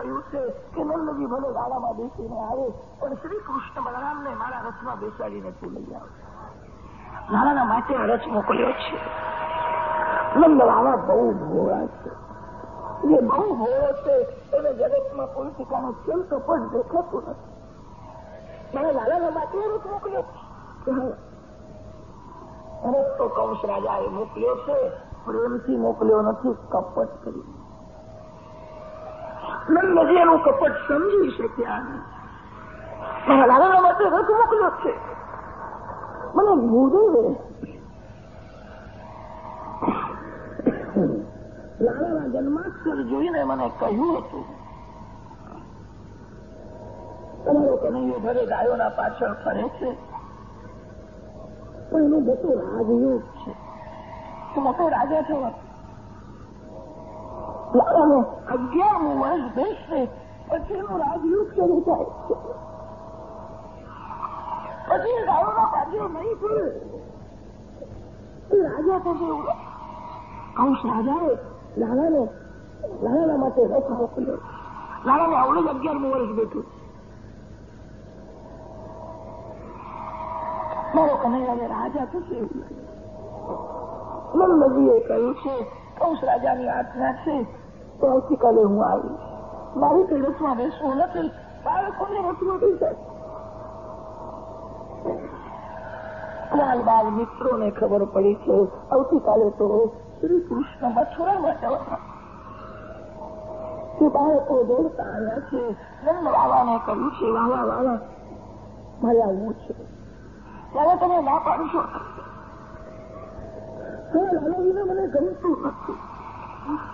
કહ્યું છે કે નંદજી ભલે ગાડામાં બેસીને આવે, પણ શ્રી કૃષ્ણ બલરામને મારા રથમાં બેસાડીને તું લઈ આવે. નાના માટે રથ મોકલ્યો છે. નંદ લાલા બહુ ભોળા છે. એ બહુ ભોળો છે, એને જગતમાં કોઈ ઠેકાણું ચલતો પણ દેખાતું નથી. મને લાલાના માટે રથ મોકલ્યો રથ તો કંસ રાજાએ મોકલ્યો છે, પ્રેમથી મોકલ્યો નથી, કપટ કરી. નંદજી એનું કપટ સમજી શક્યા નહીં. માટે રથ મોકલ્યો છે. મને ભૂદેવે લાલાના જન્માક્ષર જોઈને મને કહ્યું હતું, તમારો કનૈયો ભલે ગાયોના પાછળ ફરે છે, પણ એનું મોટું રાજયોગ છે. મોટો રાજા થવા વર્ષ બેસશે પછી એનું રાજયુગ શરૂ થાય છે પછી ગાયોના પાછળ નહીં પડે રાજા એવું કંસ રાજાએ લાલાને લાલાના માટે રથ મોકલ્યો લાલાને આવડે જ અગિયારમું વર્ષ બેઠું મારો કનૈયાને રાજા થશે. એવું નંદજીએ કહ્યું છે કંસ રાજાની આજ્ઞા છે તો આવતીકાલે હું આવીશ. મારી કઈ બેસવું નથી? બાળકોને રથમાં બેસાય ત્યારબાદ મિત્રોને ખબર પડી છે. આવતીકાલે તો શ્રી કૃષ્ણ મથુરામાં જવાના તે બાળકો દોડતા આવ્યા છે નંદ બાબાને કહ્યું છે વાવા વાવા મારે આવવું છે. ત્યારે તમે ના પાડશો હવે લાલાજીને મને ગમતું નથી.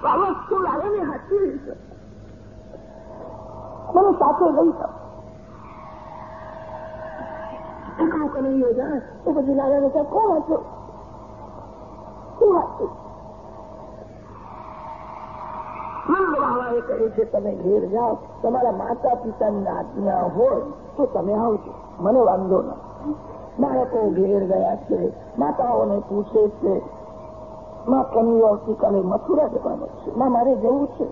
બાબા તું લાલાને હાચી રહીશ મને સાથે લઈ જાય તો પછી લાલાને ત્યાં કોણ હતો? શું હતું? બાબાએ છે, તમે ઘેર જાઓ. તમારા માતા પિતાની આજ્ઞા હોય તો તમે આવજો. મને વાંધો નથી. બાળકો ઘેર ગયા છે, માતાઓને પૂછે છે માં કનૈયો આવતીકાલે મથુરા જવાનું છે માં મારે જવું છે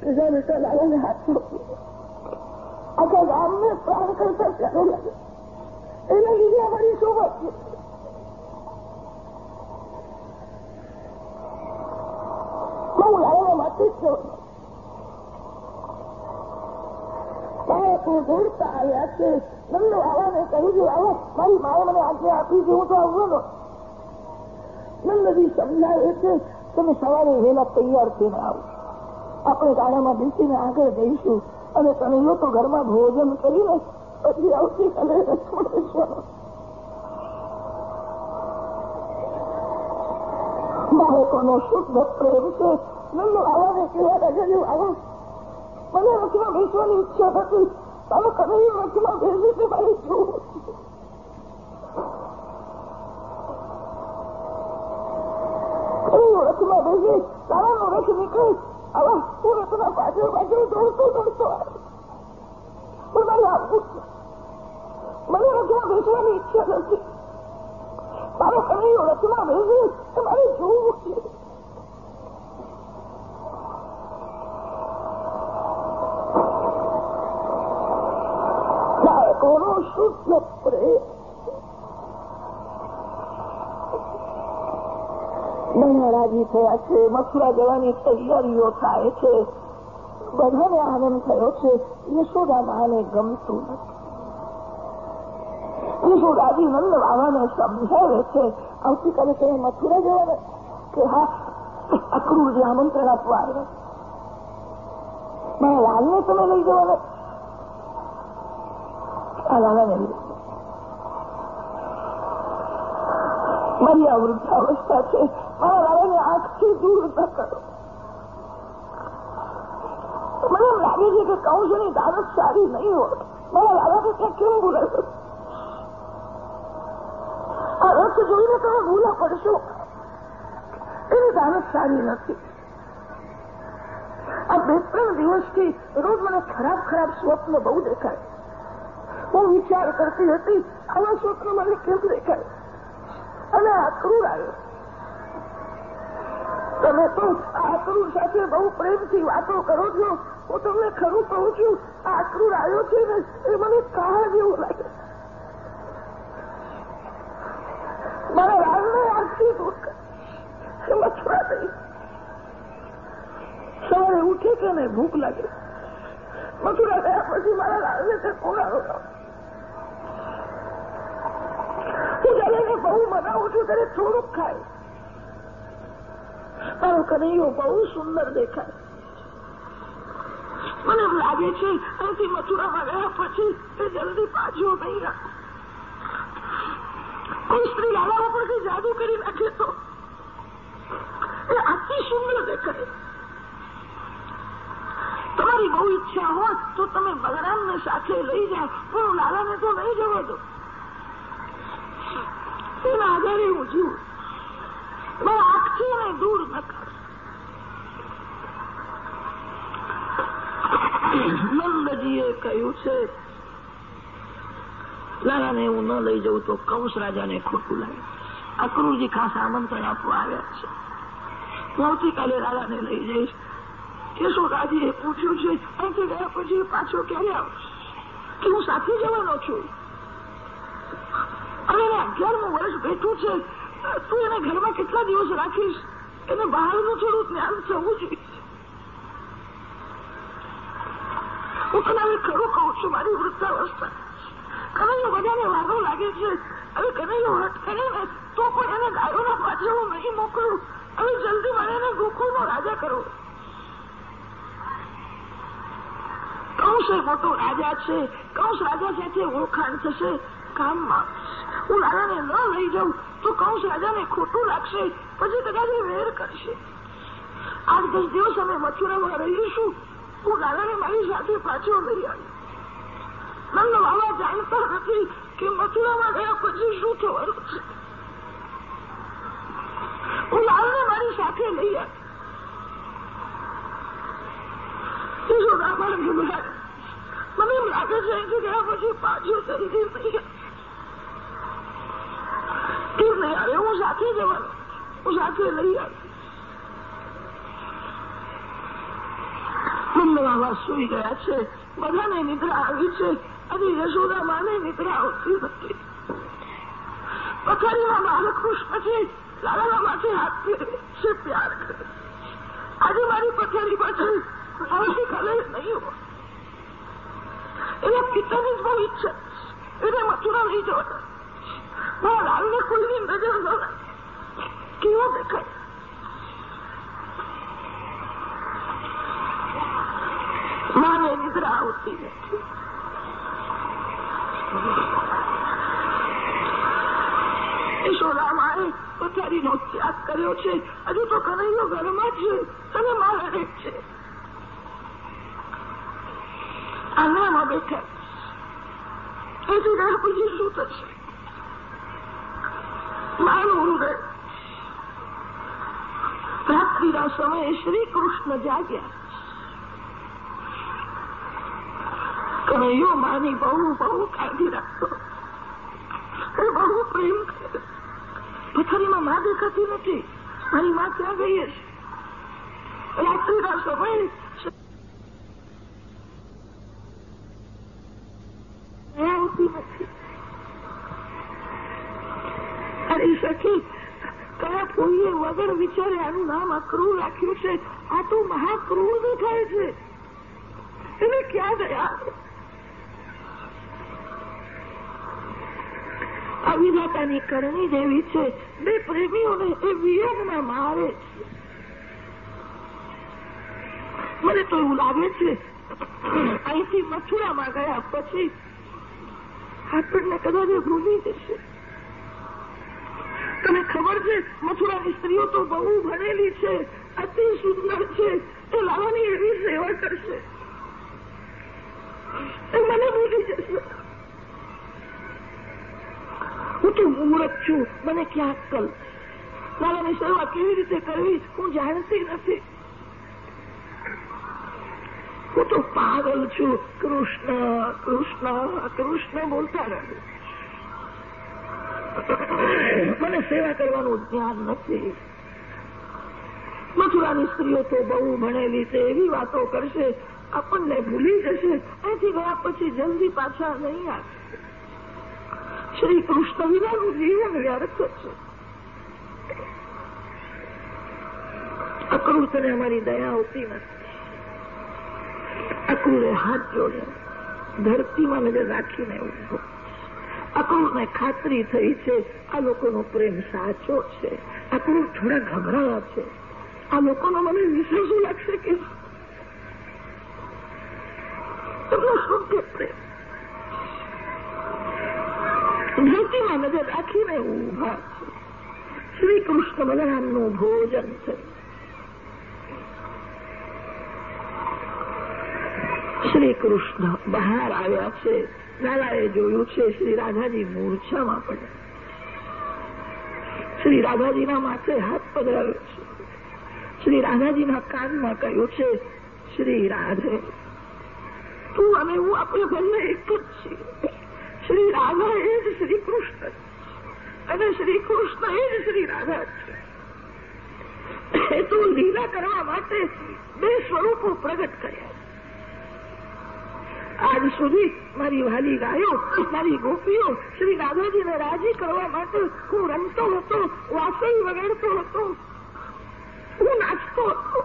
કે જા લાલાને હાથ આખા ગામને પ્રાણ કરતા પ્યારો લાગે એના લીધે અમારી શોભા છે હું લાલાના માટે જ જવાનું દોડતા આવ્યા છે નંદ આવાને કહ્યું આવો મારી માએ મને આજ્ઞા આપી છે તો આવવાનો નંદજી સમજાવે છે તમે સવારે વહેલા તૈયાર થઈને આવો આપણે ગાડામાં બેસીને આગળ જઈશું અને તમે લોકો ઘરમાં ભોજન કરીને પછી આવતીકાલે બેસવાનો બાળકોનો શુદ્ધ પ્રેમ છે નંદુ આવાને કહેવા લાગ્યા આવા મને રથમાં બેસવાની ઈચ્છા નથી તમે કનૈયો રથમાં બેસી તે મારે જોવું રથમાં બેસી તારાનો રથ નીકળી હું રથના પાછળ પાછળ દોડતો દોડતો મને રથમાં બેસવાની ઈચ્છા નથી મારો કનૈયો રથમાં બેસી તમારે જોવું છે બાળકોનો શુદ્ધ પ્રેમ રાજી થયા છે, મથુરા જવાની તૈયારીઓ થાય છે. બધાને આનંદ થયો છે. યશોદા માને ગમતું નથી. યશોદાજી નંદ બાબાને સમજાવે છે. આવતીકાલે તમે મથુરા જવાના કે હા અક્રૂરજી આમંત્રણ આપવા આવ્યા મારા લાલને તમે લઈ જવાના આ લાલાને લઈ મારી આ વૃદ્ધાવસ્થા છે. મારા આંખથી દૂર ન કરો મને લાગે છે કે કૌશની દાનત સારી નહીં હોય લાગે છે કે કેમ બોલાવ્યો આ રથ જોઈને તમે ભૂલા પડશો એની દાનત સારી નથી આ બે ત્રણ દિવસથી રોજ મને ખરાબ ખરાબ સ્વપ્ન બહુ દેખાય હું વિચાર કરતી હતી આવા સ્વપ્ન મને કેમ દેખાય અને આક્રૂર આવ્યો તમે તો આ આક્રૂર સાથે બહુ પ્રેમથી વાતો કરો છો. હું તમને ખરું કહું છું આ અક્રૂર આવ્યો છે ને, એ મને કાળ જેવું લાગે. મારા લાલને આજથી દૂર મચવા થઈ. સવારે ઉઠે કે ને ભૂખ લાગે. મથુરા ગયા પછી મારા લાલને તે કોળાડો હું જયારે બહુ મનાવું છું ત્યારે થોડુંક ખાય. મારો કનૈયો બહુ સુંદર દેખાય મને એમ લાગે છે અહીંથી મથુરામાં ગયા પછી એ જલ્દી પાછો નહીં રાખો કોઈ સ્ત્રી આવા ઉપરથી જાદુ કરી નાખે તો એ આટલી સુંદર દેખાય તમારી બહુ ઈચ્છા હોત તો તમે બલરામને સાથે લઈ જાઓ પણ લાલાને તો નહીં જવા દો એના આધારે હું જીવું મારા દૂર ન નંદજીએ કહ્યું છે લાલાને હું ન લઈ જઉં તો કંસ રાજાને ખોટું લાગે અક્રૂરજી ખાસ આમંત્રણ આપવા આવ્યા છે હું આવતીકાલે લાલાને લઈ જઈશ કેશોરાજીએ પૂછ્યું છે અહીંથી ગયા પછી પાછો ક્યારે આવશે કે હું સાથે જવાનો છું અને એને અગિયારમું વર્ષ બેઠું છે તું એને ઘરમાં કેટલા દિવસ રાખીશ? એને બહારનું થોડું જ્ઞાન થવું જોઈએ. હું તને હવે ખરું કહું છું, મારી વૃદ્ધાવસ્થા. કનૈયો બધાને વારો લાગે છે. હવે કનૈયો હટ ને, તો પણ એને ગાયોના પાછળ હું નહીં મોકલું. હવે જલ્દી મને એને ગોકુળનો રાજા કરો કંસ મોટો રાજા છે. કંસ રાજા સાથે ઓળખાણ થશે. કામમાં હું લાલાને ન લઈ જાઉં. તો કંસ રાજાને ખોટું લાગશે. પછી કદાચ વેર કરશે. આઠ દસ દિવસ અમે મથુરામાં રહીશું. હું દાદાને મારી સાથે પાછો લઈ આવી નંદ બાબા જાણતા નથી કે મથુરામાં ગયા પછી શું થવાનું છે. હું લાલને મારી સાથે લઈ આવી મને એમ લાગે છે કે ગયા પછી પાછો જલ્દી નહીં કેમ નહીં આવે હું સાથે જવાનું હું સાથે લઈ આવી બાબા સુઈ ગયા છે બધાને નિદ્રા આવી છે અને યશોદા માને નિદ્રા આવતી નથી પથારીમાં બાલકૃષ્ણ છે લાલાના માથે હાથ ફેરવે છે પ્યાર કરે આજે મારી પથારી પાછળ આવતીકાલે નહીં હોય એના પિતાની જ બહુ ઈચ્છા એને મથુરા લઈ જવાના કેવો દેખાય માને નિદ્રા આવતી નથી યશોદામાએ પથારીનો ત્યાગ કર્યો છે હજુ તો કનૈયો ઘરમાં છે અને મારે છે આંગણામાં બેઠા એથી રહ્યા પછી શું થશે મારું હૃદય. રાત્રિના સમયે શ્રી કૃષ્ણ જાગ્યા. કનૈયો માની બહુ બહુ કાઢી રાખતો એ બહુ પ્રેમ કરે પથારીમાં માં નથી. મારી માં ક્યાં ગઈ છે રાત્રિના સમયે આવતી નથી અરે સખી કયા કોઈએ વગર વિચારે આનું નામ અક્રૂર રાખ્યું છે? આ તો મહાક્રૂર દેખાય છે. એને ક્યાં ગયા? અવિધાતાની કરણી જેવી છે. બે પ્રેમીઓને એ વિયોગમાં મારે છે. મને તો એવું લાગે છે, અહીંથી મથુરામાં ગયા પછી આપણને કદાચ ભૂલી જશે તને ખબર છે મથુરાની સ્ત્રીઓ તો બહુ ભણેલી છે, અતિ સુંદર છે, તો લાવાની એવી સેવા કરશે. એ મને ભૂલી જશે. હું તો મૂર્ખ છું, મને ક્યાં અક્કલ લાલાની સેવા કેવી રીતે કરવી, હું જાણતી નથી. હું તો પાગલ છું. કૃષ્ણ કૃષ્ણ કૃષ્ણ બોલતા રહું. મને સેવા કરવાનું ધ્યાન નથી. મથુરાની સ્ત્રીઓ તો બહુ ભણેલી છે, એવી વાતો કરશે, આપણને ભૂલી જશે. અહીંથી ગયા પછી જલ્દી પાછા નહીં આવે. શ્રી કૃષ્ણ વિનાનું જીવન વ્યર્થ છે. અક્રૂરને અમારી દયા આવતી નથી. અક્રૂરે હાથ જોડ્યા ધરતીમાં નજર રાખીને ઊભો અક્રૂરને ખાતરી થઈ છે? આ લોકોનો પ્રેમ સાચો છે. અક્રૂર થોડા ગભરાયા છે. આ લોકોનો મને વિશ્વાસ લાગશે કે કે પ્રેમ? ધરતીમાં નજર રાખીને ઊભા છું. શ્રી કૃષ્ણ બલરામનું ભોજન છે. શ્રી કૃષ્ણ બહાર આવ્યા છે. લાલાએ જોયું છે, શ્રી રાધાજી મૂર્છામાં પડ્યા. શ્રી રાધાજીના માથે હાથ પધરાવ્યો છે. શ્રી રાધાજીના કાનમાં કહ્યું છે, શ્રી રાધે, તું અને હું આપણે બંને એક જ છીએ. શ્રી રાધા એ જ શ્રી કૃષ્ણ અને શ્રી કૃષ્ણ એ જ શ્રી રાધા છે. એ તો લીલા કરવા માટે બે સ્વરૂપો પ્રગટ કર્યા આજ સુધી મારી વાલી ગાયો, મારી ગોપીઓ, શ્રી દાદાજીને રાજી કરવા માટે હું રમતો હતો, વાસણ વગાડતો હતો. હું નાચતો હતો.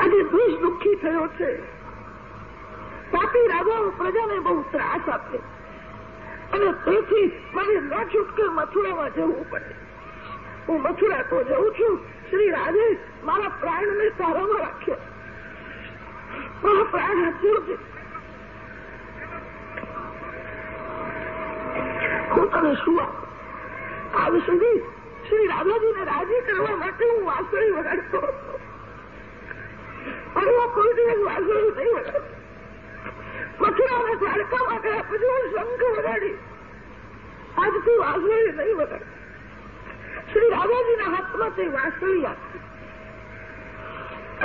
આજે દ્વેષ દુઃખી થયો છે. પાપી રાજાઓ પ્રજાને બહુ ત્રાસ આપે. અને તેથી મારે ન છૂટકે મથુરામાં જવું પડે. હું મથુરા તો જઉં છું. શ્રી રાજે મારા પ્રાણને સારામાં રાખ્યા હું તને શું આપું? સુધી શ્રી રાધાજીને રાજી કરવા માટે હું વાસળી વગાડતો હતો. હું કોઈ દિવસ વાસળી નહીં વગાડતો. મથુરાના દ્વારકામાં ગયા પછી હું શંખ વગાડી. આજથી વાસળી નહીં વગાડ શ્રી રાધાજીના હાથમાં તે વાસળી આપી.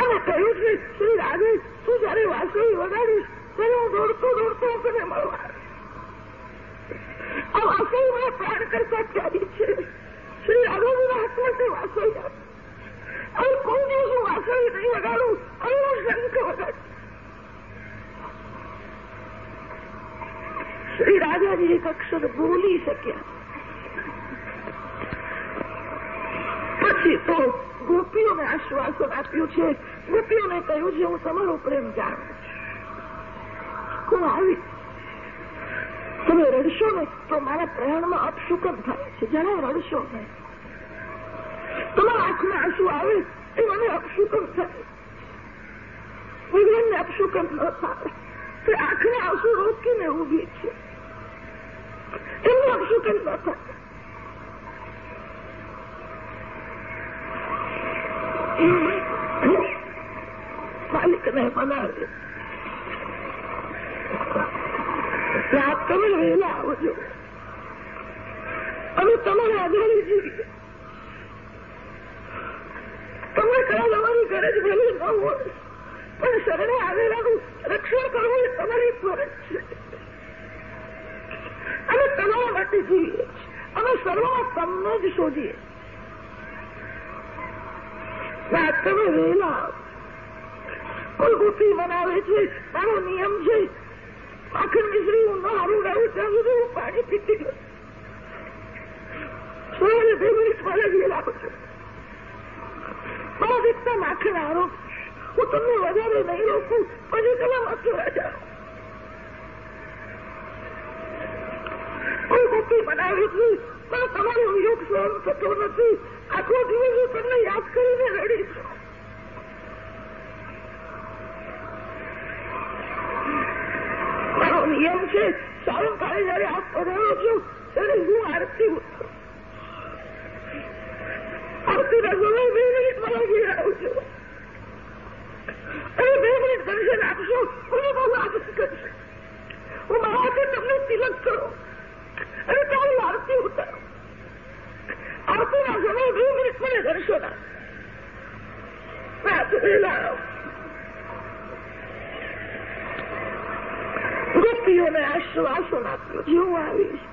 અને કહ્યું છે શ્રી રાધે તું જયારે વાંસળી વગાડીશ, ત્યારે હું દોડતો દોડતો તને મળવા આ વાસળી મને પ્રાણ કરતા પ્યારી છે. શ્રી રાધાજીના હાથમાં તે વાસળી હવે કોઈ દિવસ હું વાસળી નહીં વગાડું હવે હું શંખ વગાડું. શ્રી રાજાજી એક અક્ષર બોલી શક્યા. પછી તો ગોપીઓને આશ્વાસન આપ્યું છે. ગોપીઓને કહ્યું છે, હું તમારો પ્રેમ જાણું હું આવી તમે રડશો ને તો મારા પ્રયાણમાં અપશુકન થાય છે. જરાય રડશો ને તમારા આંખમાં આંસુ આવે, એ મને અપશુકન થાય. ભગવાનને અપશુકન ન થાય. તે આંખને આંસુ રોકીને ઊભી છે. એમને અપશુકન ન થાય. માલિકને બનાવે રાત તમે વહેલા આવજો અમે તમારા આધારે જીવીએ તમને કદાચ અમારી જ ભલે ન હોય પણ શરણે આવેલાનું રક્ષણ કરવું એ તમારી ફરજ છે અમે તમારા માટે જીવીએ અમે સર્વમાં તમને જ શોધીએ રાત તમે વહેલા કોઈ ગોપી છે મારો નિયમ છે માખણ મિશ્રી હું હારું ગાયું ત્યાં સુધી હું પાણી પીતી ગયો સવારે બે મિનિટ મારે ગયેલા છું મારા દીકરા માખણ આરોપ હું તમને વધારે નહીં રોકું પછી તમે મથુરા રાજા કોઈ ગોપી બનાવે છે પણ તમારો વિયોગ સહન થતો નથી આખો દિવસ હું તમને યાદ કરીને રડીશ મારો નિયમ છે સાયંકાળે જયારે આપ પધારો છો, ત્યારે હું આરતી આરતી સમય બે મિનિટ મારા ઘેર આવું છું અને બે મિનિટ દર્શન આપશો મને બહુ આનંદ કરશે. હું મારા હાથે તમને તિલક કરો અને તમારી આરતી ઉતારો. બાપુના જવાબ હું મિનિટ ધરશો ના ગોપીઓને આશ્વાસન આપ્યું જીવ આવીશ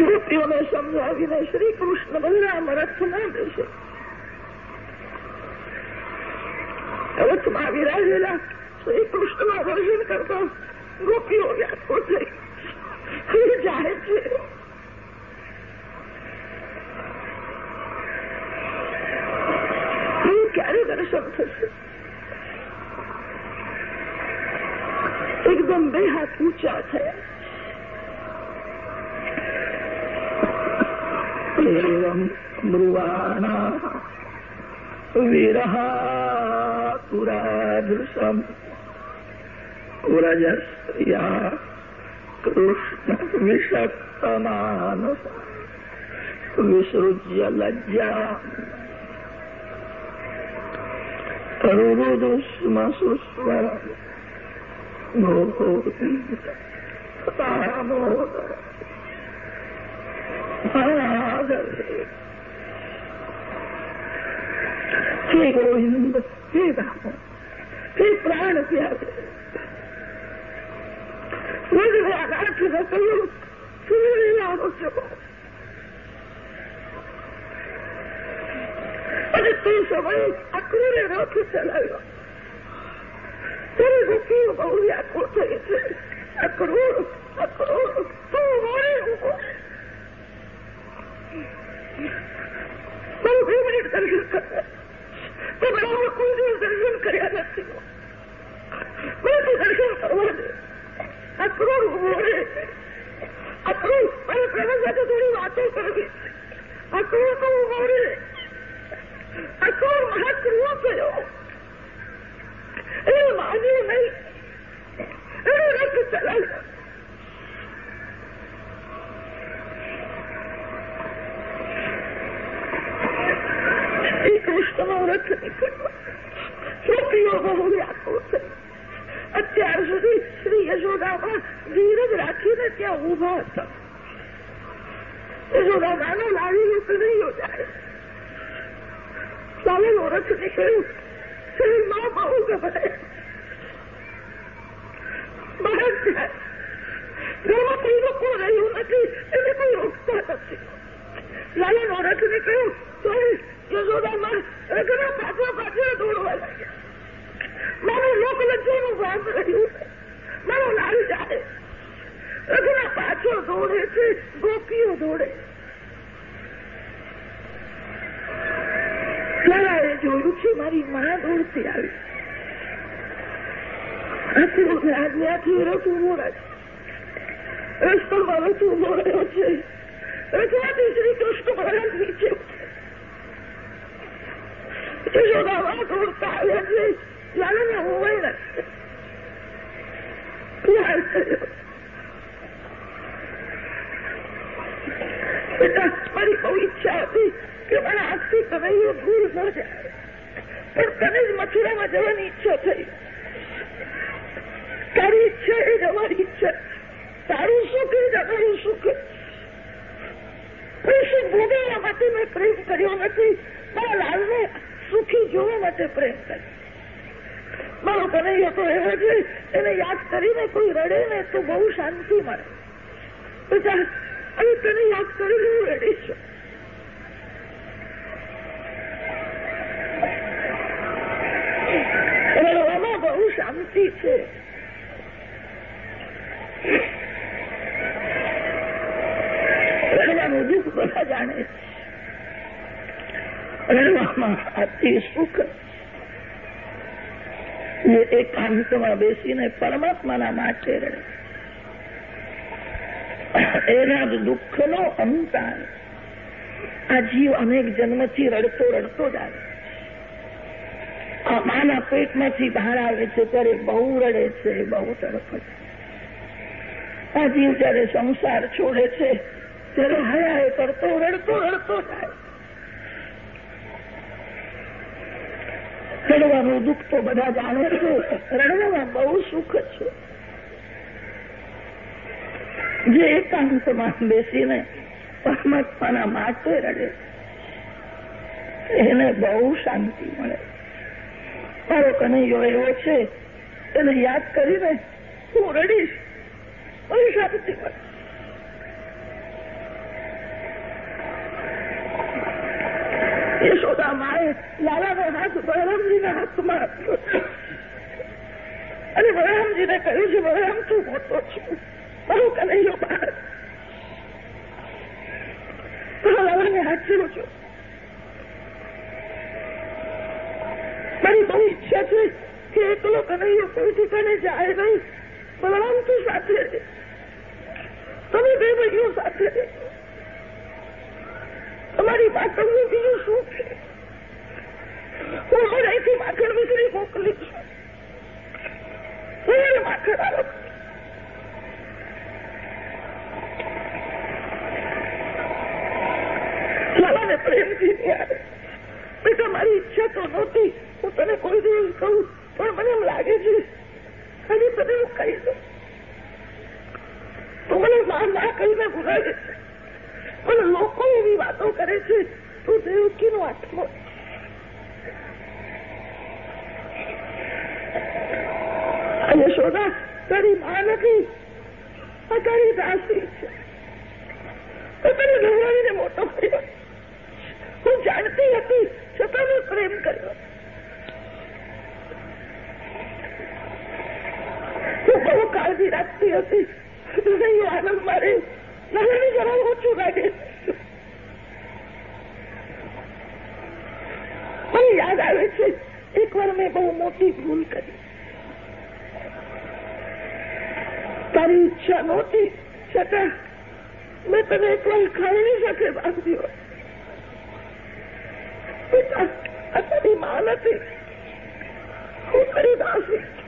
ગોપીઓને સમજાવીને શ્રી કૃષ્ણ બલરામ રથમાં બેસે રથમાં વિરાજેલા શ્રી કૃષ્ણના દર્શન કરતા ગોપીઓ વ્યાકુળ થઈ જાહેર છે ક્યારે દર્શન થશે એકદમ બે હાથ ઊંચા થયા एवं ब्रुवाणा विरहातुरादृशम् व्रजस्त्रिया कृष्णविषक्तमानस विसृज्य लज्जा કરોડોદોષમાંસુસ્વર હે ગોવિંદ હે રામ હે પ્રાણ પ્યારે સૂર્ય આકાશ સૂર્ય આરોગ્ય અને તે સમયે અક્રૂરે રથ ચલાવ્યો ત્યારે ગોપીઓ બહુ વ્યાકુળ થઈ છે અક્રૂર અક્રૂર તું મોરે બે મિનિટ દર્શન કર્યા તો બરાબર કોઈ દિવસ દર્શન કર્યા નથી મને તું દર્શન કરવા દે અક્રૂર ઊભો રે મારે પ્રેમ સાથે થોડી વાતો કરવી અક્રૂર اكون معاك الوطن ايه المعلومة ايه غير الثلاثة المجتمع ولكن ربي يوضعه لي عقوبة أنت عرجلين سرية جودة ما دينا بالعكينة يا غباطة جودة معنا العليل القضي ودعي એને રથ નીકળ્યો શ્રી માં બહુ ગભરાય બહાર ઘરમાં કોઈ લોકો રહ્યું નથી એને કોઈ રોકતા નથી લાલાનો રથ નીકળ્યો તો યશોદામાં રથના પાછળ પાછળ દોડવા લાગ્યા મારો લોક લજ્જાનું ભાન રહ્યું મારો લાલ જાય રથના પાછળ દોડે છે ગોપીઓ દોડે લાલાએ જોયું છે મારી માં દોડતી આવી. આજ્ઞાથી રસું રાખે રસ્તામાં ઊભો રહ્યો છે. રસવાથી શ્રી કૃષ્ણ મહારાજ નીચે યશોદામાં કે મારા હાથથી સમય દૂર ન પણ તને જ મથુરામાં જવાની ઈચ્છા થઈ. તારી ઈચ્છા એ જ અમારી ઈચ્છા. તારું સુખ એ જ અમારું સુખ પૈસા ભોગવવા માટે મેં પ્રેમ કર્યો નથી? મારા લાલને સુખી જોવા માટે પ્રેમ કર્યો. મારો કનૈયો તો એવો છે, એને યાદ કરીને કોઈ રડે ને તો બહુ શાંતિ મળે. બધા હવે તને યાદ કરીને હું રડીશ રડવામાં બહુ શાંતિ છે રડવાનું દુઃખ બધા જાણે રડવામાં અતિ સુખ જે એકાંતમાં બેસીને પરમાત્માના માટે રડે એના જ દુઃખનો અંત આવે આ જીવ અનેક જન્મથી રડતો રડતો જ આવે માના પેટમાંથી બહાર આવે છે ત્યારે બહુ રડે છે, બહુ તરફ આ જીવ જયારે સંસાર છોડે છે, ત્યારે હયાએ કરતો, રડતો રડતો થાય રડવાનું દુઃખ તો બધા જાણે છે, રડવામાં બહુ સુખ છે. જે એકાંતમાં બેસીને પરમાત્માના માટે રડે એને બહુ શાંતિ મળે મારો કનૈયો એવો છે. એને યાદ કરીને હું રડીશ. બહુ શાંતિ યશોદા માએ લાલાનો હાથ બળરામજીના હાથમાં આપ્યો અને બળરામજીને કહ્યું છે, બળરામ, તું મોટો છું. મારો કનૈયો બહાર. લાલાને હાચવું છું મારી બહુ ઈચ્છા છે કે એકલો કનૈયો કોઈ ઠેકાણે જાય નહીં. બલરામ તું સાથે છે. તમે બે ભાઈઓ સાથે તમારી પાછળનું બીજું શું છે? હું અહીંથી માખણ વીજળી છું. હું માખણ આવો પ્રેમથી ન્યાય બેટા મારી ઈચ્છા તો નહોતી. હું તને કોઈ દિવસ કહું, પણ મને એમ લાગે છે, ખાલી તને હું કહી દઉં તું મને માં ના કહીને ભૂલાવે છે. પણ લોકો એવી વાતો કરે છે, તું દેવકીનો આત્મો યશોદા તારી માં નથી, આ તારી દાસી છે. તો તને ગૌરવીને મોટો કર્યો. હું જાણતી હતી, છતાં મેં પ્રેમ કર્યો. બહુ કાળજી રાખતી હતી. નહીં, આનંદ મારે નાની જરા ઓછું લાગે. મને યાદ આવે છે, એકવાર મેં બહુ મોટી ભૂલ કરી. તારી ઈચ્છા નહોતી, છતાં મેં તને એકવાર ખાઈ શકે બાંધ્યો. બેટા આ તારી માં નથી. હું કરી દાસી.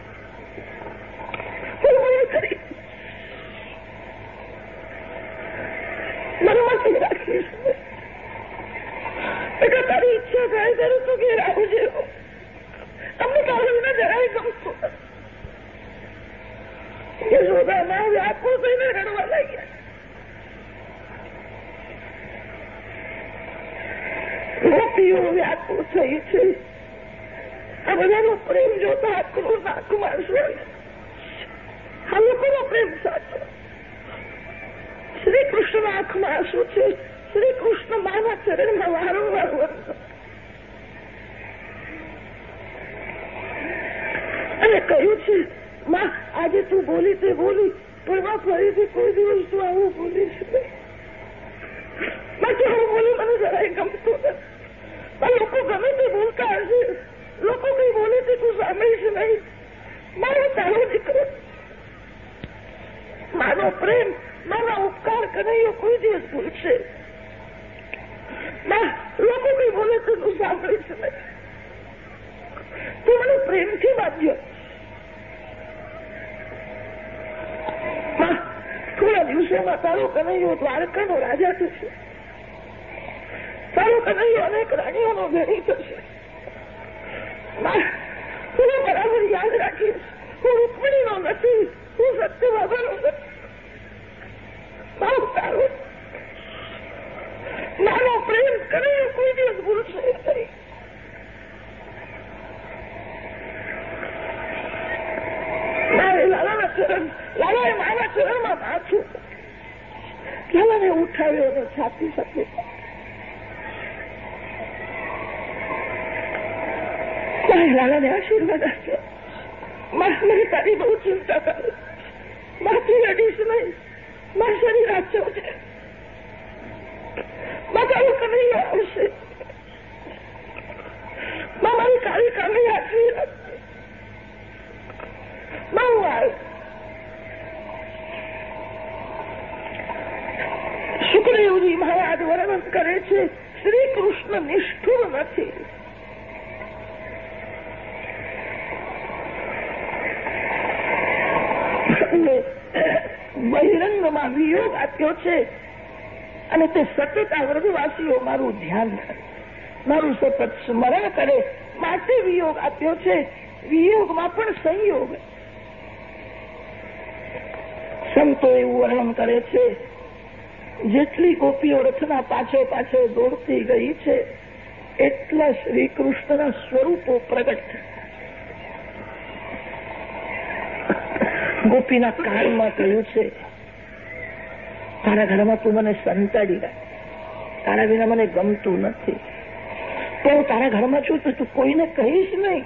મને વ્યાકુળ થઈને રડવા લાગ્યા ગોપીઓ વ્યાકુળ થઈ છે આ બધાનો પ્રેમ જોતા આખું માણસ સોય આ પ્રેમ સાચો શ્રી કૃષ્ણ આંખમાં આંસુ છે શ્રી કૃષ્ણ માના ચરણમાં વારંવાર અને કહ્યું છે માં આજે તું બોલી તે બોલી પણ માં ફરીથી કોઈ દિવસ તું આવું બોલીશ નહીં બાકી હું બોલી મને જરાય ગમતું નથી લોકો ગમે તે બોલતા હશે લોકો કઈ બોલે તે તું સાંભળીશ નહીં મારો તારો દીકરો મારો પ્રેમ મારા ઉપકાર કનૈયો કોઈ દિવસ ભૂલશે લોકો કઈ બોલે તો તું સાંભળે છે તું મને પ્રેમથી બાંધ્યો થોડા દિવસોમાં તારો કનૈયો દ્વારકાનો રાજા થશે તારો કનૈયો અનેક રાણીઓનો ધણી થશે હું બરાબર યાદ રાખીશ હું રૂકમણીનો નથી હું સત્ય નથી મારો તારો નાનો પ્રેમ કનૈયો કોઈ દિવસ ભૂલશે નહીં મારે લાલાએ મારા ચરણમાં માથું લાલાને ઉઠાવ્યો અને છાતી સાથે. લાલાને આશીર્વાદ આપ્યો. મને તારી બહુ ચિંતા કરે માથી લડીશ નહીં મારું શરીર આચો છે માતાનું કનૈયો આવશે મારી કાળી કાળી હાથવી રાખશે મંગળ શુક્રદેવજી મહારાજ વર્ણન કરે છે શ્રી કૃષ્ણ નિષ્ઠુર નથી બહિરંગમાં વિયોગ આપ્યો છે. અને તે સતત આ વ્રજવાસીઓ મારું ધ્યાન મારું સતત સ્મરણ કરે, માટે વિયોગ આપ્યો છે. વિયોગમાં પણ સંયોગ. સંતો એવું વર્ણન કરે છે, જેટલી ગોપીઓ રથના પાછળ પાછળ દોડતી ગઈ છે, એટલા શ્રી કૃષ્ણના સ્વરૂપો પ્રગટ ગોપીના કાનમાં કહ્યું છે, તારા ઘરમાં તું મને સંતાડી રાખ. તારા વિના મને ગમતું નથી. તો હું તારા ઘરમાં છું તો તું કોઈને કહીશ નહીં.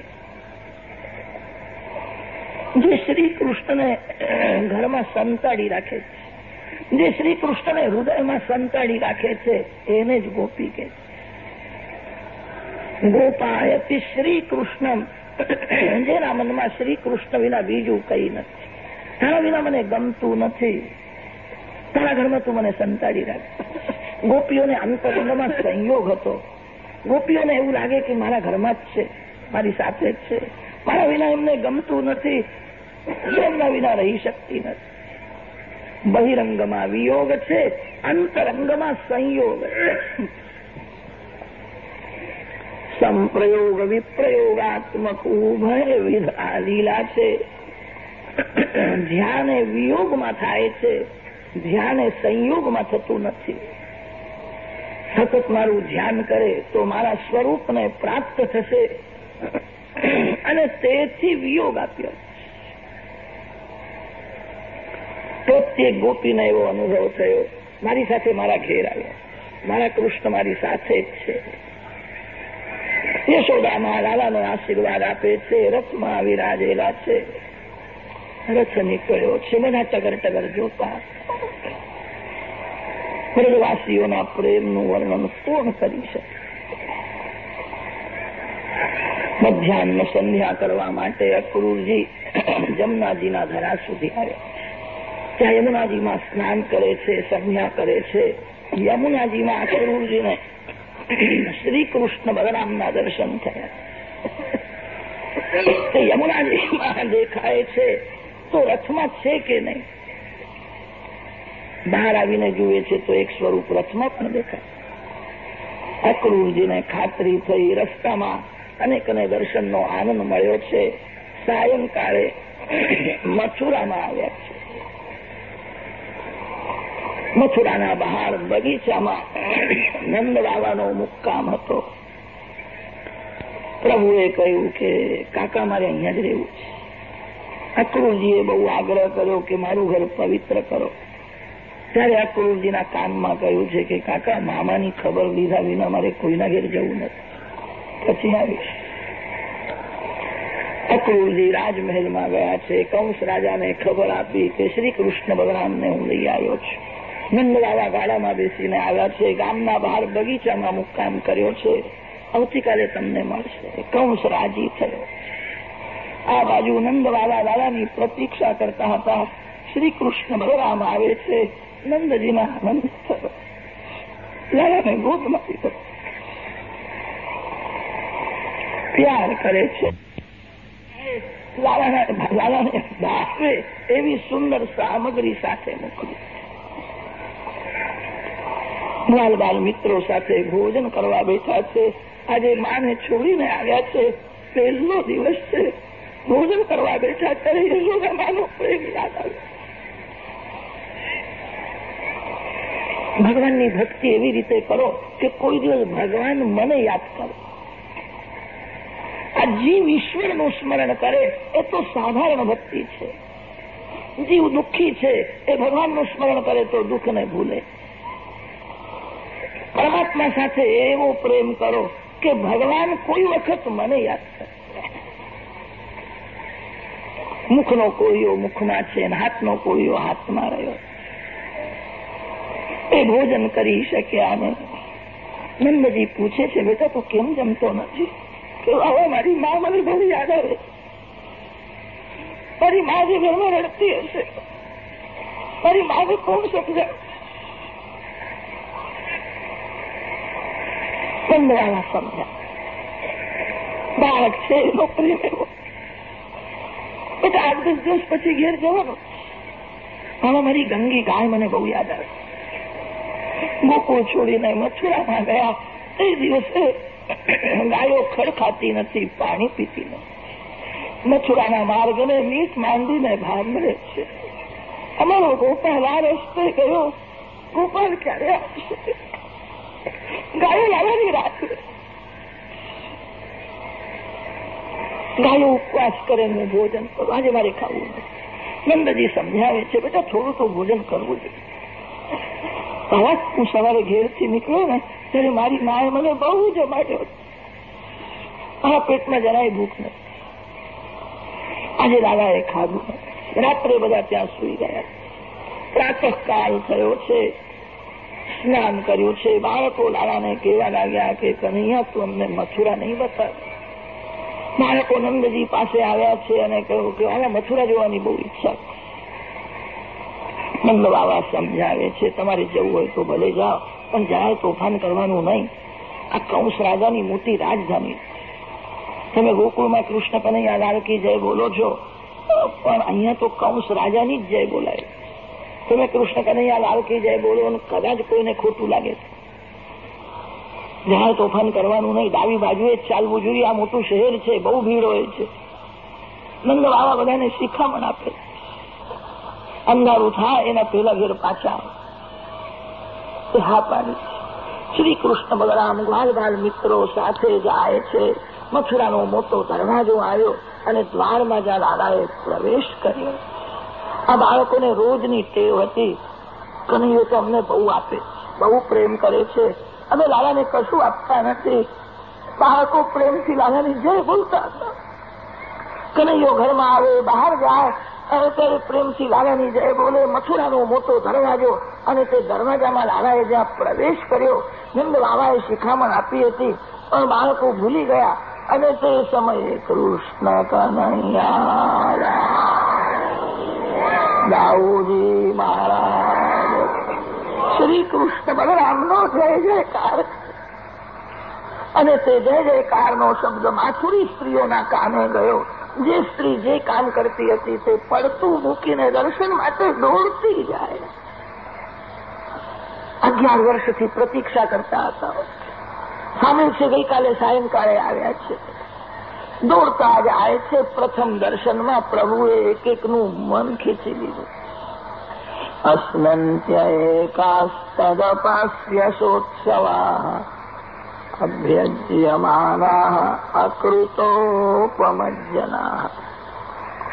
જે શ્રી કૃષ્ણને ઘરમાં સંતાડી રાખે છે, જે શ્રી કૃષ્ણને હૃદયમાં સંતાડી રાખે છે, એને જ ગોપી કે ગોપાયતી શ્રી કૃષ્ણ જેના મનમાં શ્રી કૃષ્ણ વિના બીજું કઈ નથી. તારા વિના મને ગમતું નથી. તારા ઘરમાં તું મને સંતાડી રાખ. ગોપીઓને અંતરંગમાં સંયોગ હતો. ગોપીઓને એવું લાગે કે મારા ઘરમાં જ છે, મારી સાથે જ છે. મારા વિના એમને ગમતું નથી. એમના વિના રહી શકતી નથી. બહિરંગમાં વિયોગ છે, અંતરંગમાં સંયોગ. સંપ્રયોગ વિપ્રયોગાત્મક ઉભય વિધ લીલા છે. ધ્યાન એ વિયોગમાં થાય છે. ધ્યાન એ સંયોગમાં થતું નથી. સતત મારું ધ્યાન કરે તો મારા સ્વરૂપને પ્રાપ્ત થશે. અને તેથી વિયોગ આપ્યો. પ્રત્યેક ગોપીને એવો અનુભવ થયો. મારી સાથે મારા ઘેર આવ્યો. મારા કૃષ્ણ મારી સાથે જ છે. યશોદામાં લાલાનો આશીર્વાદ આપે છે. રથમાં વિરાજેલા છે. રથ નીકળ્યો છે બધા ટગર ટગર જોતા. વ્રજવાસીઓના પ્રેમનું વર્ણન કોણ કરી શકે? મધ્યાહન સંધ્યા કરવા માટે અક્રૂરજી જમનાજીના ધરા સુધી આવ્યા. ત્યાં યમુનાજીમાં સ્નાન કરે છે, સંધ્યા કરે છે. યમુનાજીમાં અક્રૂરજીને શ્રી કૃષ્ણ બલરામના દર્શન થયા. યમુનાજીમાં દેખાય છે તો રથમાં છે કે નહીં? બહાર આવીને જુએ છે તો એક સ્વરૂપ રથમાં પણ દેખાય. અક્રૂરજીને ખાતરી થઈ રસ્તામાં અનેક અને દર્શનનો આનંદ મળ્યો છે. સાયંકાળે મથુરામાં આવ્યા છે. મથુરાના બહાર બગીચામાં નંદ બાવાનો મુક્કામ હતો. પ્રભુએ કહ્યું કે, કાકા, મારે અહીંયા જ રહેવું છે. અક્રૂરજીએ બહુ આગ્રહ કર્યો કે મારું ઘર પવિત્ર કરો. ત્યારે અક્રૂરજીના કાનમાં કહ્યું છે કે, કાકા, મામાની ખબર લીધા વિના મારે કોઈના ઘેર જવું નથી. પછી આવીશ. અક્રૂરજી રાજમહેલમાં ગયા છે. કંસ રાજાને ખબર આપી કે, શ્રી કૃષ્ણ ભગવાનને હું લઈ આવ્યો છું. નંદલાલા ગાડામાં બેસીને આવ્યા છે. ગામના બહાર બગીચામાં મુક્કામ કર્યો છે. આવતીકાલે તમને મળશે. કંસ રાજી થયો. આ બાજુ નંદવાલા લાલાની પ્રતીક્ષા કરતા હતા. શ્રી કૃષ્ણ બલરામ આવે છે. નંદજીના આનંદ લાલાને ગોદમાં લીધો પ્યાર કરે છે. લાલાને ભાવે એવી સુંદર સામગ્રી સાથે મોકલી. બાલ બાલ મિત્રો સાથે ભોજન કરવા બેઠા છે. આજે માને છોડીને આવ્યા છે. પહેલો દિવસ છે. ભોજન કરવા બેઠા ત્યારે યશોદા માનો પ્રેમ યાદ આવ્યો ભગવાનની ભક્તિ એવી રીતે કરો કે કોઈ દિવસ ભગવાન મને યાદ કરો. આ જીવ ઈશ્વરનું સ્મરણ કરે, એ તો સાધારણ ભક્તિ છે. જીવ દુઃખી છે, એ ભગવાનનું સ્મરણ કરે તો દુઃખને ભૂલે. પરમાત્મા સાથે એવો પ્રેમ કરો કે ભગવાન કોઈ વખત મને યાદ કરે. મુખનો કોળીઓ મુખમાં છે હાથનો કોળીઓ હાથમાં રહ્યો એ ભોજન કરી શક્યા નહીં નંદજી પૂછે છે બેટા તું કેમ જમતો નથી કે હવે મારી મા મને બહુ યાદ આવે મારી મા જે ઘરમાં રડતી હશે મારી માને કોણ સમજાય કંદવાળા સમજા બાળક છે નોકરી લેવો એટલે આઠ દસ દિવસ પછી ઘેર જવાનો. હવે મારી ગંગી ગાય મને બહુ યાદ આવે. ગોકુળ છોડીને મથુરામાં ગયા. એ દિવસે ગાયો ખડખાતી નથી, પાણી પીતી નથી. મથુરાના માર્ગને મીઠ માંડીને ભાંભરે છે. અમારો ગોપાલ આ રસ્તે ગયો. ગોપાલ ક્યારે આવશે? ગાયો લાવવાની રાત ગાયો ઉપવાસ કરે ને ભોજન આજે મારે ખાવું નંદજી સમજાવે છે. બેટા, થોડું તો ભોજન કરવું જોઈએ આવા હું સવારે ઘેરથી નીકળ્યો ને, ત્યારે મારી માએ મને બહુ જમાડ્યો આ પેટમાં જરાય ભૂખ નથી. આજે દાદાએ ખાધું. રાત્રે બધા ત્યાં સુઈ ગયા. પ્રાતઃકાળ થયો છે. સ્નાન કર્યું છે. બાળકો લાલાને કહેવા લાગ્યા કે, કનૈયા, તું અમને મથુરા નહીં બતાવ. બાળકો નંદજી પાસે આવ્યા છે અને કહ્યું કે આને મથુરા જવાની બહુ ઈચ્છા નંદ બાબા સમજાવે છે, તમારે જવું હોય તો ભલે જાઓ, પણ જાય તોફાન કરવાનું નહીં. આ કંસ રાજાની મોટી રાજધાની તમે ગોકુળમાં કૃષ્ણ કનૈયા લાલકી જય બોલો છો, પણ અહીંયા તો કંસ રાજાની જ જય બોલાય તમે કૃષ્ણ કનૈયા લાલકી જય બોલો કદાચ કોઈને ખોટું લાગે જરાય તોફાન કરવાનું નહીં. ડાબી બાજુએ જ ચાલવું જોઈએ. આ મોટું શહેર છે. બહુ ભીડ હોય છે. નંદ બાવા બધાને શિખામણ આપે. અંધારું થાય, એના પહેલા ઘેર પાછા એ હા પાડી શ્રી કૃષ્ણ બલરામ ગ્વાલ બાલ મિત્રો સાથે જાય છે. મથુરાનો મોટો દરવાજો આવ્યો અને દ્વારમાં જ્યાં દાદાએ પ્રવેશ કર્યો. આ બાળકોને રોજની ટેવ હતી. કનૈયો તો અમને બહુ આપે બહુ પ્રેમ કરે છે. અમે લાલાને કશું આપતા નથી. બાળકો પ્રેમથી લાલાની જય બોલતા હતા. કનૈયો ઘરમાં આવે, બહાર જાય, અને ત્યારે પ્રેમથી લાલાની જય બોલે. મથુરાનો મોટો દરવાજો અને તે દરવાજામાં લાલાએ જ્યાં પ્રવેશ કર્યો નંદ બાબાએ શિખામણ આપી હતી, પણ બાળકો ભૂલી ગયા અને તે સમયે કૃષ્ણ કનૈયા દાઉજી મહારાજ. શ્રી કૃષ્ણ બલરામનો જય જયકાર. અને તે જય જયકારનો શબ્દ માથુરી સ્ત્રીઓના કાને ગયો. જે સ્ત્રી જે કામ કરતી હતી તે પડતું મૂકીને દર્શન માટે દોડતી જાય. અગિયાર વર્ષથી પ્રતીક્ષા કરતા હતા. સામે છે, ગઈકાલે સાયંકાળે આવ્યા છે. દોડતા જાય છે. પ્રથમ દર્શનમાં પ્રભુએ એક એકનું મન ખેંચી લીધું. અસ્નંત્ય એકાસ્તદપાસ્યશોત્સવા अभ्यज्यमानाः અકૃતોપમજ્જના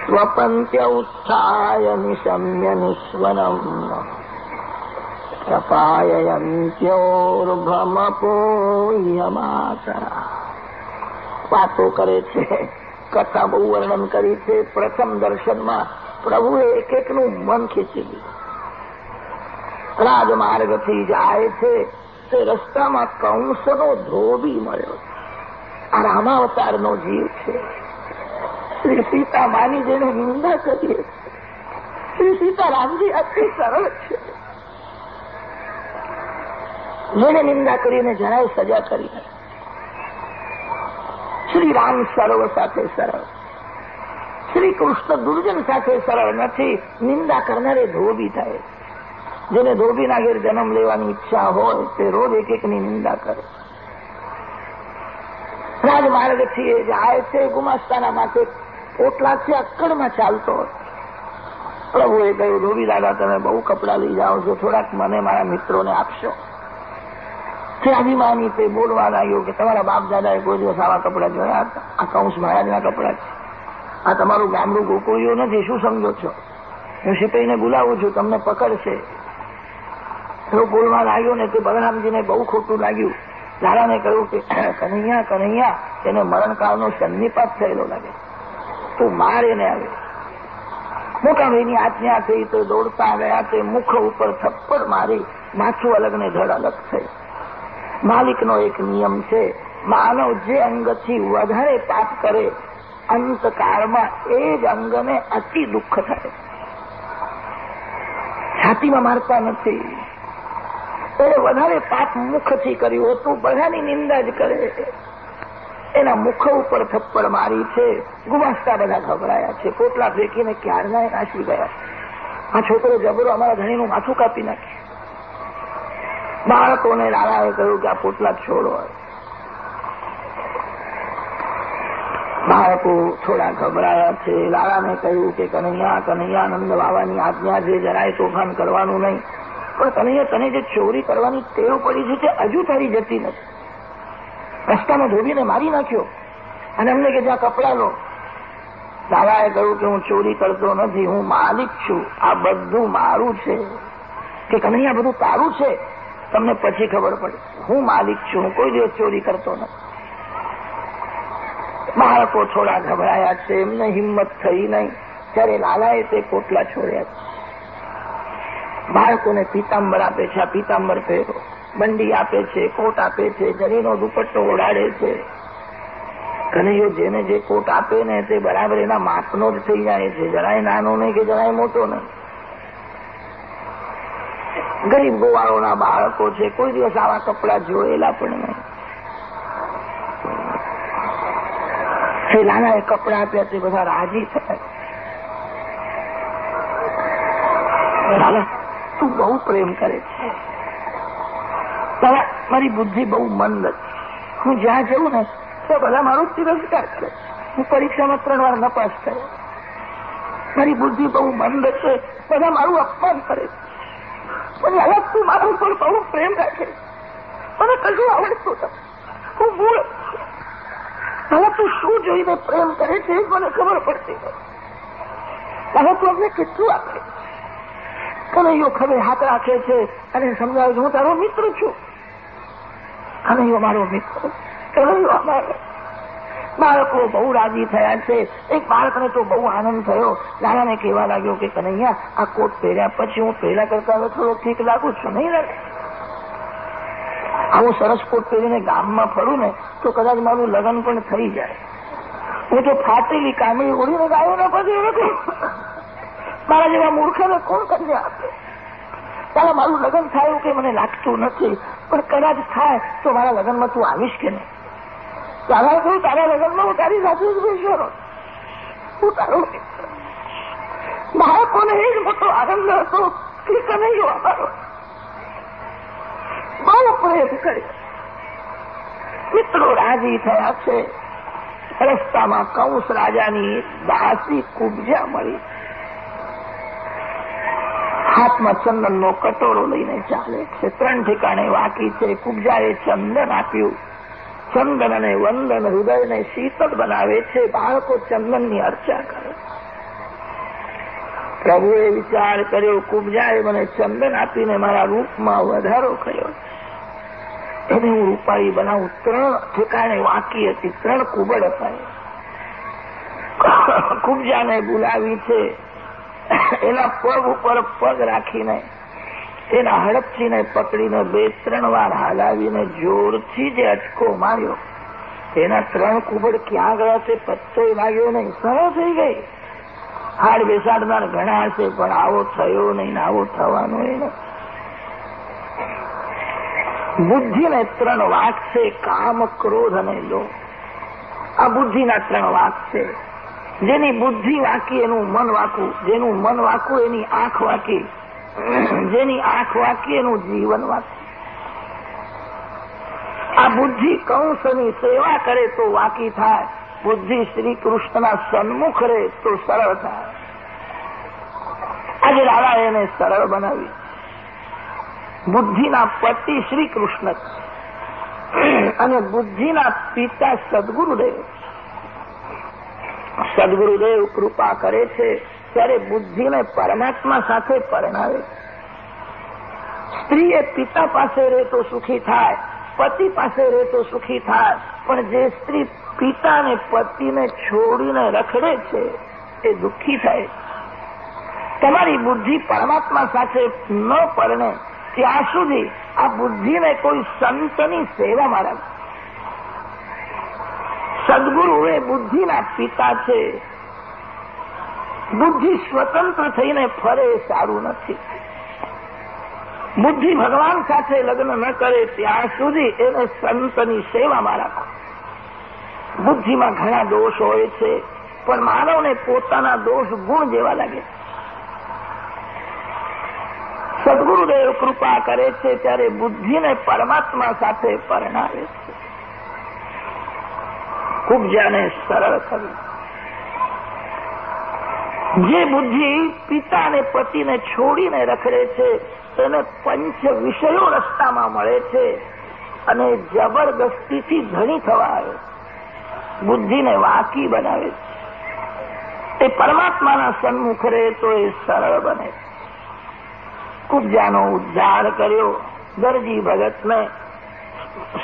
સ્વપંત્ય ઉત્થાય નિશમ્ય નિસ્વનમ કપાયંત્યોર્ભ્રમપોયમાતરા વાતો કરે છે કથા બહુ વર્ણન કરી છે પ્રથમ દર્શનમાં પ્રભુએ એક એકનું મન ખેંચી લીધું રાજમાર્ગથી જાય છે, તે રસ્તામાં કંસનો ધોબી મળ્યો આ રામાવતારનો જીવ છે. શ્રી સીતા માની જેને નિંદા કરીએ શ્રી સીતારામજી અતિ સરળ છે. જેને નિંદા કરીને જરાય સજા કરી શ્રી રામ સર્વ સાથે સરળ. શ્રી કૃષ્ણ દુર્જન સાથે સરળ નથી. નિંદા કરનારે ધોબી થાય જેને ધોબીના ઘેર જન્મ લેવાની ઈચ્છા હોય તે રોજ એક એકની નિંદા કરે. રાજમાર્ગથી એ જાય છે, ગુમાસ્તાના માથે ઓટલાથી અક્કડમાં ચાલતો પ્રભુએ કહ્યું ધોબી દાદા, તમે બહુ કપડાં લઈ જાઓ છો, થોડાક મને મારા મિત્રોને આપશો. તે અભિમાની તે બોલવા લાગ્યો કે તમારા બાપ દાદાએ કોઈ દિવસ આવા કપડાં જોયા હતા? આ કંસ મહારાજના કપડાં છે. આ તમારું ગામડું ગોકુળીઓ નથી, શું સમજો છો? હું સિપાહીને બોલાવું છું, તમને પકડશે. એવો બોલવા લાગ્યો ને તે બલરામજીને બહુ ખોટું લાગ્યું. લાલાને કહ્યું કે, કનૈયા કનૈયા, તેને મરણકાળનો સન્નિપાત થયેલો લાગે. તું માર એને આવે. મોટા ભાઈની આજ્ઞા થઈ તો દોડતા ગયા તે મુખ ઉપર થપ્પડ મારી, માથું અલગ ને ધડ અલગ થઈ. માલિકનો એક નિયમ છે, માનવ જે અંગથી વધારે પાપ કરે, અંતકાળમાં એ જ અંગને અતિ દુઃખ થાય. છાતીમાં મારતા નથી. એને વધારે પાપ મુખથી કર્યું હતું, બધાની નિંદા જ કરે એના મુખ ઉપર થપ્પડ મારી છે. ગુમાસ્તા બધા ગભરાયા છે. પોટલા ફેંકીને ક્યારના નાસી ગયા આ છોકરો જબરો અમારા ધણીનું માથું કાપી નાખ્યું બાળકોને લાલાએ કહ્યું કે આ પોટલા છોડો. બાળકો થોડા ગભરાયા છે. લાલાને કહ્યું કે કનૈયા કનૈયા નંદ બાબાની આજ્ઞા છે જરાય તોફાન કરવાનું નહીં. પણ કનૈયા તને જે ચોરી કરવાની ટેવ પડી છે તે હજુ તારી જતી નથી. રસ્તામાં ધોબીને મારી નાખ્યો. અને એમને કે જ્યાં કપડા લો. દાદાએ કહ્યું કે, હું ચોરી કરતો નથી, હું માલિક છું. આ બધું મારું છે. કે કનૈયા બધું તારું છે? તમને પછી ખબર પડે. હું માલિક છું, હું કોઈ દિવસ ચોરી કરતો નથી. બાળકો થોડા ગભરાયા છે, એમને હિંમત થઈ નહીં. ત્યારે લાલાએ તે કોટલા છોડ્યા છે. બાળકોને પીતાંબર આપે છે, આ પીતાંબર પહેરો બંડી આપે છે, કોટ આપે છે, જરીનો દુપટ્ટો ઓડાડે છે. કનૈયો જેને જે કોટ આપે ને તે બરાબર એના માપનો જ થઈ જાય છે. જરાય નાનો નહીં કે જરાય મોટો નહીં. ગરીબ ગોવાળોના બાળકો છે, કોઈ દિવસ આવા કપડા જોયેલા પણ નહીં. એ લાલાએ કપડા આપ્યા તે બધા રાજી થયા. તું બહુ પ્રેમ કરે છે. મારી બુદ્ધિ બહુ મંદ હું જ્યાં જઉં ને તો બધા મારો તિરસ્કાર કરે હું પરીક્ષામાં ત્રણ વાર નપાસ થયો. મારી બુદ્ધિ બહુ મંદ છે બધા મારું અપમાન કરે પણ અલગ તું મારા ઉપર બહુ પ્રેમ રાખે મને કશું આવડતું હું મૂળ લાલા તું શું જોઈને પ્રેમ કરે છે મને ખબર પડતી નથી. લાલા તું અમને કેટલું આપે કનૈયો ખભે હાથ રાખે છે? અને સમજાવે છે, હું તારો મિત્ર છું. કનૈયો મારો મિત્ર. કનૈયો અમારો. બાળકો બહુ રાજી થયા છે. એક બાળકને તો બહુ આનંદ થયો. લાલાને કહેવા લાગ્યો કે, કનૈયા, આ કોટ પહેર્યા પછી હું પહેલા કરતા થોડો ઠીક લાગુ છું, નહીં લાગે? આવું સરસ કોટ પહેરીને ગામમાં ફરું ને, તો કદાચ મારું લગ્ન પણ થઈ જાય. હું તો ફાટેલી કામડી ઓળીને ગાયો ને પછી મારા જેવા મૂર્ખને કોણ કન્યા આપે? તારા મારું લગ્ન થાય એવું કે મને લાગતું નથી. પણ કદાચ થાય તો મારા લગ્નમાં તું આવીશ કે નહીં? તારા કહ્યું તારા લગ્નમાં હું તારી સાથે જ બેસ્યો હું તારો બાળકોને એ જ મોટો આનંદ હતો કે કનૈયો અમારો. બહુ પ્રયત્ન કર્યો. મિત્રો રાજી થયા છે. રસ્તામાં કંસ રાજાની દાસી કુબજા મળી. હાથમાં ચંદનનો કટોરો લઈને ચાલે છે. ત્રણ ઠેકાણે વાકી છે. કુબજાએ ચંદન આપ્યું. ચંદન અને વંદન હૃદયને શીતળ બનાવે છે. બાળકો ચંદનની અર્ચા કરે. પ્રભુએ વિચાર કર્યો કુબજાએ મને ચંદન આપીને મારા રૂપમાં વધારો કર્યો એને હું રૂપાળી બનાવું. ત્રણ ઠેકાણે વાકી હતી. ત્રણ કુબડ અપાય કુબજાને બોલાવી છે. એના પગ ઉપર પગ રાખીને, એના હડપચીને પકડીને બે, ત્રણ વાર હલાવીને જોરથી જે અટકો માર્યો. તેના ત્રણ કુબડ ક્યાં ગયા છે પત્તો લાગ્યો નહીં, સરળ થઈ ગઈ. હાડ બેસાડનાર ઘણા હશે, પણ આવો થયો નહીં આવો થવાનો એને. બુદ્ધિને ત્રણ વાક છે કામ, ક્રોધ અને લો આ બુદ્ધિના ત્રણ વાક છે જેની બુદ્ધિ વાકી, એનું મન વાકું. જેનું મન વાકું, એની આંખ વાકી. જેની આંખ વાકી, એનું જીવન વાકું. આ બુદ્ધિ કંસની સેવા કરે તો વાકી થાય. બુદ્ધિ શ્રી કૃષ્ણના સન્મુખ રહે તો સરળ થાય. આજે દાદા એને સરળ બનાવી બુદ્ધિના પતિ શ્રી કૃષ્ણ અને બુદ્ધિના પિતા સદગુરુદેવ સદગુરુદેવ કૃપા કરે છે, ત્યારે બુદ્ધિને પરમાત્મા સાથે પરણાવે. સ્ત્રી પિતા પાસે રહે સુખી થાય, પતિ પાસે રહે સુખી થાય, પણ જે સ્ત્રી પિતાને, પતિને છોડીને રખડે છે, એ દુઃખી થાય. તમારી બુદ્ધિ પરમાત્મા સાથે ન પરણે, ત્યાં સુધી આ બુદ્ધિને કોઈ સંતની સેવામાં રાખે. સદગુરુ એ બુદ્ધિના પિતા છે. બુદ્ધિ સ્વતંત્ર થઈને ફરે સારું નથી. બુદ્ધિ ભગવાન સાથે લગ્ન ન કરે ત્યાં સુધી એને સંતની સેવામાં રાખો. બુદ્ધિમાં ઘણા દોષ હોય છે, પણ માનવને પોતાના દોષ ગુણ જેવા લાગે. સદગુરુદેવ કૃપા કરે છે ત્યારે બુદ્ધિને પરમાત્મા સાથે પરણાવે છે. કુબજાને સરળ થવી જે બુદ્ધિ પિતા અને પતિને છોડીને રખડે છે તેને પંચ વિષયો રસ્તામાં મળે છે અને જબરદસ્તીથી ધણી થવા આવે બુદ્ધિને વાકી બનાવે છે એ પરમાત્માના સન્મુખ રહે તો એ સરળ બને કુબજાનો ઉદ્ધાર કર્યો દરજી ભગતને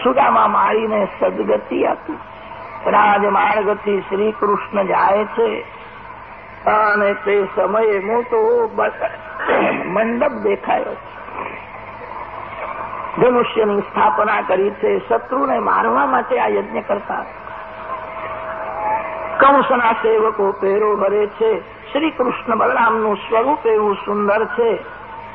સુદામાં મારીને સદગતિ આપી રાજમાર્ગથી શ્રી કૃષ્ણ જાય છે. અને તે સમયે મોટો મંડપ દેખાયો. ધનુષ્યની સ્થાપના કરી છે. શત્રુને મારવા માટે આ યજ્ઞ કરતા. કંસના સેવકો પેરો ભરે છે. શ્રી કૃષ્ણ બલરામનું સ્વરૂપ એવું સુંદર છે.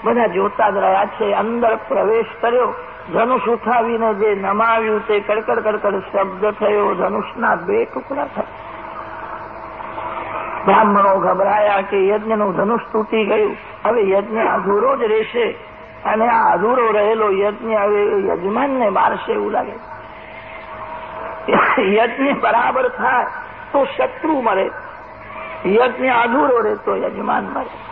બધા જોતા જ રહ્યા છે. અંદર પ્રવેશ કર્યો. ધનુષ ઉઠાવીને જે નમાવ્યું તે કડકડ કડકડ શબ્દ થયો. ધનુષના બે ટુકડા થયા. બ્રાહ્મણો ગભરાયા કે યજ્ઞનું ધનુષ તૂટી ગયું. હવે યજ્ઞ અધૂરો જ રહેશે. અને આ અધૂરો રહેલો યજ્ઞ હવે યજમાનને મારશે એવું લાગે. યજ્ઞ બરાબર થાય તો શત્રુ મરે. યજ્ઞ અધૂરો રહે તો યજમાન મરે.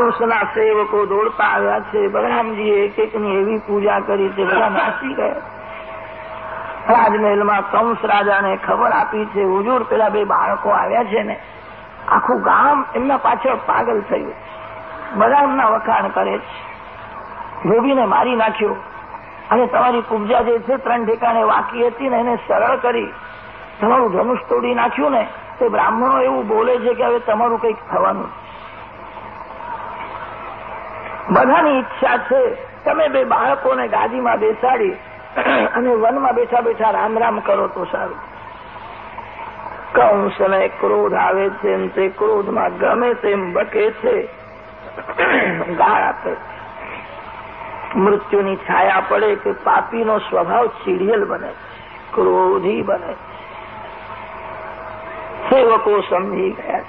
કંસના સેવકો દોડતા આવ્યા છે. બલરામજીએ એક એકની એવી પૂજા કરી છે. બધા નાસી ગયા. રાજમહેલમાં કંસ રાજાને ખબર આપી છે. હુજુર પેલા બે બાળકો આવ્યા છે ને, આખું ગામ એમના પાછળ પાગલ થયું બધા એમના વખાણ કરે છે. ધોબીને મારી નાખ્યો. અને તમારી પૂજા જે છે, ત્રણ ઠેકાણે વાકી હતી ને, એને સરળ કરી તમારું ધનુષ તોડી નાખ્યું ને, તે બ્રાહ્મણો એવું બોલે છે કે હવે તમારું કંઈક થવાનું બધાની ઈચ્છા છે તમે બે બાળકોને ગાદીમાં બેસાડી અને વનમાં બેઠા બેઠા રામ રામ કરો તો સારું. કંસને ક્રોધ આવે છે તે ક્રોધમાં ગમે તેમ બકે છે. ગાળ આપે. મૃત્યુની છાયા પડે કે પાપીનો સ્વભાવ ચીડિયલ બને. ક્રોધી બને. સેવકો સમજી ગયા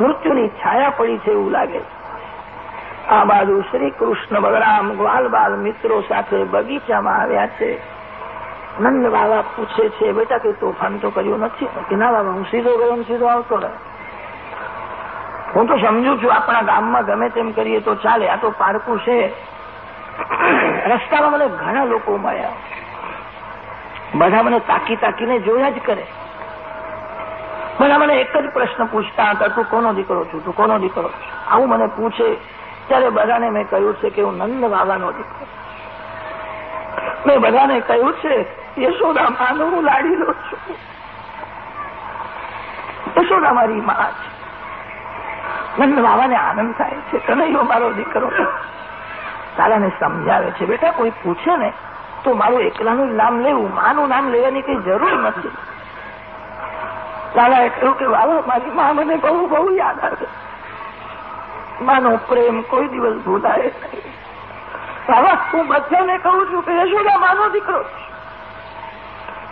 મૃત્યુની છાયા પડી છે એવું લાગે આ બાજુ શ્રી કૃષ્ણ બલરામ ગ્વાલબાલ મિત્રો સાથે બગીચામાં આવ્યા છે. નંદ બાબા પૂછે છે, બેટા કે તોફાન તો કર્યું નથી? કે, ના બાબા, હું સીધો ગયો સીધો આવતો રહે હું તો સમજુ છું, આપણા ગામમાં ગમે તેમ કરીએ તો ચાલે, આ તો પારકું છે. રસ્તામાં મને ઘણા લોકો મળ્યા. બધા મને તાકી તાકીને જોયા જ કરે. બધા મને એક જ પ્રશ્ન પૂછતા હતા, તું કોનો દીકરો છું? તું કોનો દીકરો છું? આવું મને પૂછે. ત્યારે બધાને મેં કહ્યું છે કે હું નંદ બાબાનો દીકરો. મેં બધાને કહ્યું છે, યશોદા માનો, હું લાડીલો છું. યશોદા મારી માં છે. નંદ બાબાને આનંદ થાય છે કનૈયો મારો દીકરો તારાને સમજાવે છે, બેટા, કોઈ પૂછે ને, તો મારું એકલાનું નામ લેવું, માનું નામ લેવાની કઈ જરૂર નથી. દાદાએ કહ્યું કે બાબા મારી મા મને બહુ બહુ યાદ આવે. માનો પ્રેમ કોઈ દિવસ ભૂલાય બાબા, હું બધાને કહું છું કે યશોદા માનો દીકરો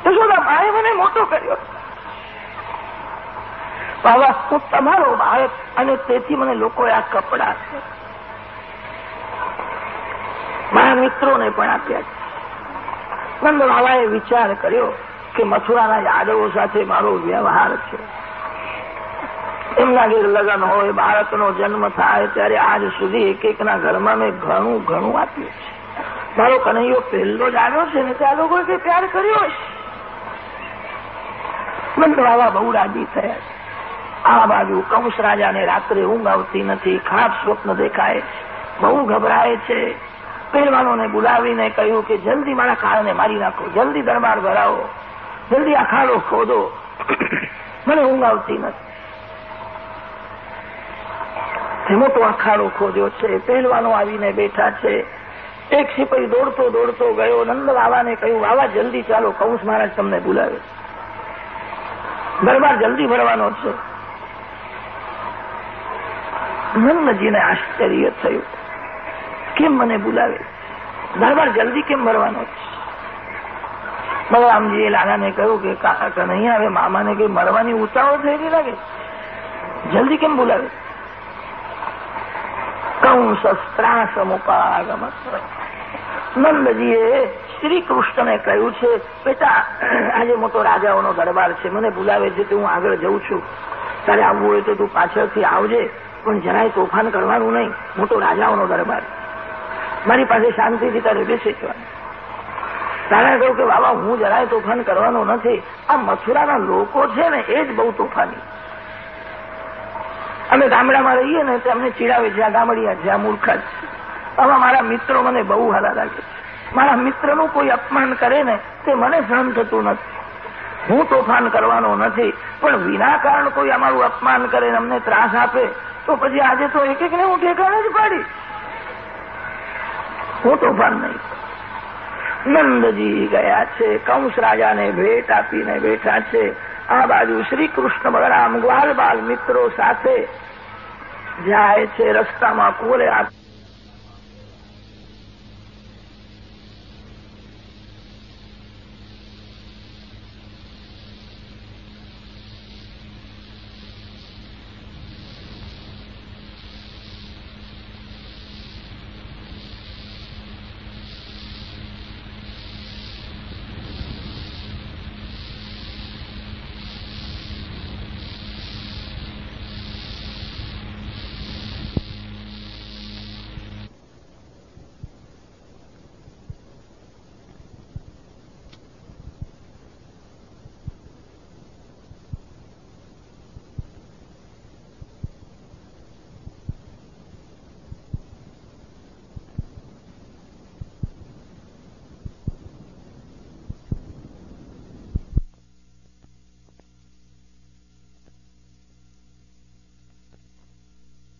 યશોદા માએ મને મોટો કર્યો બાબા, હું તમારો બાળક અને તેથી મને લોકોએ આ કપડા મારા મિત્રોને પણ આપ્યા છે. નંદ બાબાએ વિચાર કર્યો કે મથુરાના યાદવો સાથે મારો વ્યવહાર છે. એમના ઘેર લગ્ન હોય, બાળકનો જન્મ થાય, ત્યારે આજ સુધી એક એકના ઘરમાં મેં ઘણું ઘણું આપ્યું છે. મારો કનૈયો પહેલો જ આવ્યો છે ને, ત્યાં લોકોએ કે પ્યાર કર્યો નંદ બાબા બહુ રાજી થયા આ બાજુ કંસ રાજાને રાત્રે ઊંઘ આવતી નથી, ખાસ સ્વપ્ન દેખાય બહુ ગભરાય છે. પહેરવાનોને બોલાવીને કહ્યું કે, જલ્દી મારા કાળને મારી નાખો, જલ્દી દરબાર ભરાવો, જલ્દી અખાડો ખોદો. મને ઊંઘ આવતી નથી. મોટો અખાડો ખોદ્યો છે. પહેલવાનો આવીને બેઠા છે. એક સિપાહી દોડતો દોડતો ગયો. નંદ બાવાને કહ્યું બાવા જલ્દી ચાલો, કૌશ મહારાજ તમને બોલાવે. દરબાર જલ્દી ભરવાનો છે. નંદજીને આશ્ચર્ય થયું. કેમ મને બોલાવે? દરબાર જલ્દી કેમ ભરવાનો છે? બલરામજીએ લાલાને કહ્યું કે, કાકા નહીં હવે મામાને કઈ મળવાની ઉતાવળ થઈ ગઈ લાગે? જલ્દી કેમ બોલાવે? કંસ ત્રાસમુપાગમ નંદજીએ શ્રી કૃષ્ણને કહ્યું છે બેટા આજે મોટો રાજાઓનો દરબાર છે, મને બોલાવે છે, તો હું આગળ જઉં છું. તારે આવવું હોય તો તું પાછળથી આવજે, પણ જરાય તોફાન કરવાનું નહીં, મોટો રાજાઓનો દરબાર. મારી પાસે શાંતિથી તારે બેસી જવાનું. તારે કહ્યું કે, બાબા, હું જરાય તોફાન કરવાનો નથી. આ મથુરાના લોકો છે ને, એ જ બહુ તોફાની. અમે ગામડામાં રહીએ ને તો અમને ચીડાવે છે, આ ગામડિયા છે, આ મૂર્ખા છે. આવા મારા મિત્રો મને બહુ હાલા લાગે છે. મારા મિત્રનું કોઈ અપમાન કરે ને તે મને સહન થતું નથી. હું તોફાન કરવાનો નથી, પણ વિના કારણ કોઈ અમારું અપમાન કરે અમને ત્રાસ આપે, તો પછી આજે તો એક એકને હું ઠેકાણે જ પાડી. હું તોફાન નહીં નંદજી ગયા છે, કંસ રાજાને ભેટ આપીને બેઠા છે. આ બાજુ શ્રી કૃષ્ણ બલરામ ગ્વાલ બાલ મિત્રો સાથે જાય છે રસ્તામાં કોરે